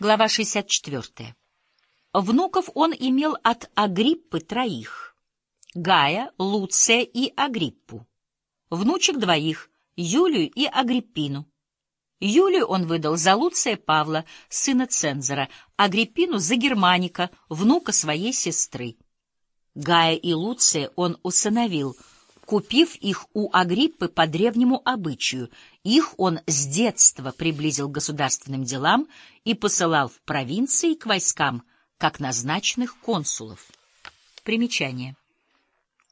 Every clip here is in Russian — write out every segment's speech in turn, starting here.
Глава 64. Внуков он имел от Агриппы троих — Гая, Луция и Агриппу. Внучек двоих — Юлию и Агриппину. Юлию он выдал за Луция Павла, сына цензора, Агриппину за Германика, внука своей сестры. Гая и Луция он усыновил, купив их у Агриппы по древнему обычаю. Их он с детства приблизил к государственным делам и посылал в провинции к войскам, как назначенных консулов. Примечание.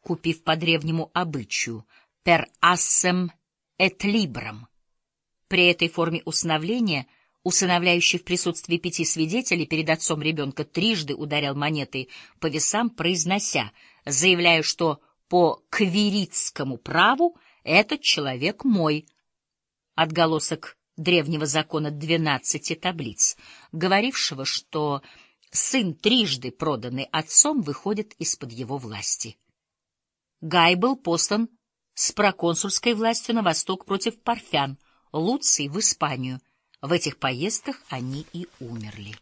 Купив по древнему обычаю, per assem et libram. При этой форме усыновления усыновляющий в присутствии пяти свидетелей перед отцом ребенка трижды ударял монетой по весам, произнося, заявляя, что по квиритскому праву этот человек мой. Отголосок древнего закона двенадцати таблиц, говорившего, что сын, трижды проданный отцом, выходит из-под его власти. Гай был послан с проконсульской властью на восток против парфян, Луций в Испанию, в этих поездках они и умерли.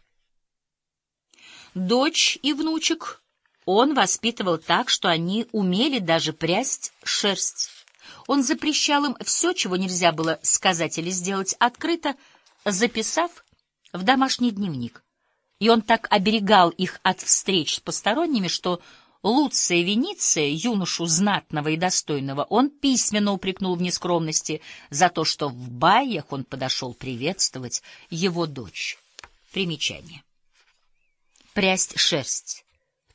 Дочь и внучек он воспитывал так, что они умели даже прясть шерсть. Он запрещал им все, чего нельзя было сказать или сделать открыто, записав в домашний дневник. И он так оберегал их от встреч с посторонними, что Луция Вениция, юношу знатного и достойного, он письменно упрекнул в нескромности за то, что в баях он подошел приветствовать его дочь. Примечание. Прясть шерсть.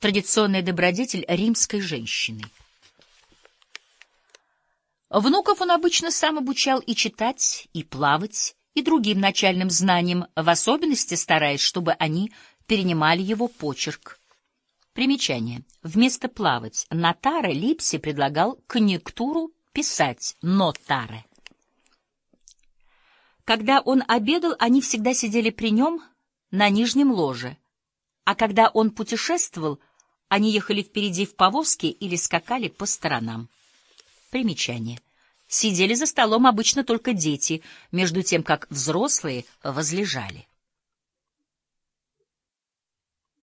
Традиционный добродетель римской женщины. Внуков он обычно сам обучал и читать, и плавать, и другим начальным знаниям, в особенности стараясь, чтобы они перенимали его почерк. Примечание. Вместо плавать нотаре Липси предлагал конъюнктуру писать нотаре. Когда он обедал, они всегда сидели при нем на нижнем ложе, а когда он путешествовал, они ехали впереди в повозке или скакали по сторонам. Примечание. Сидели за столом обычно только дети, между тем как взрослые возлежали.